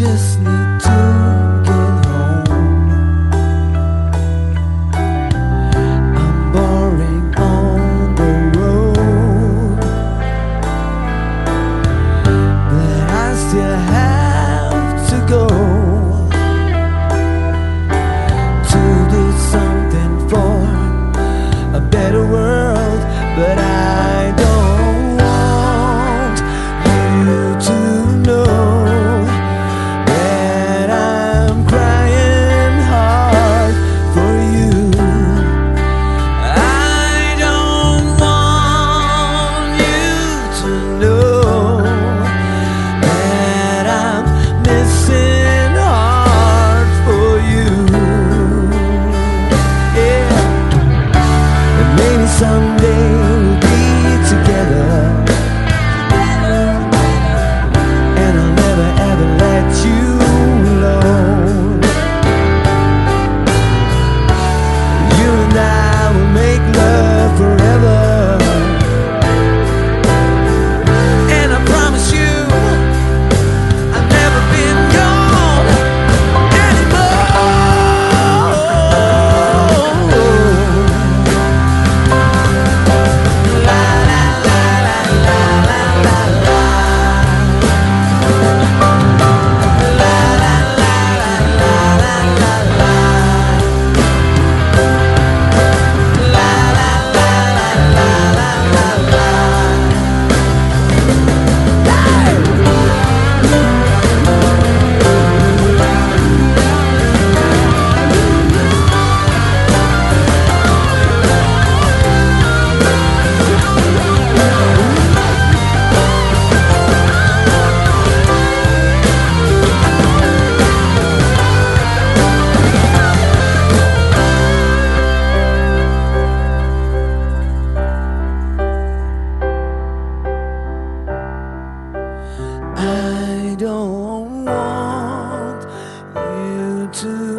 just need to but I don't want you to know that I'm crying hard for you. I don't want you to know that I'm missing. someday to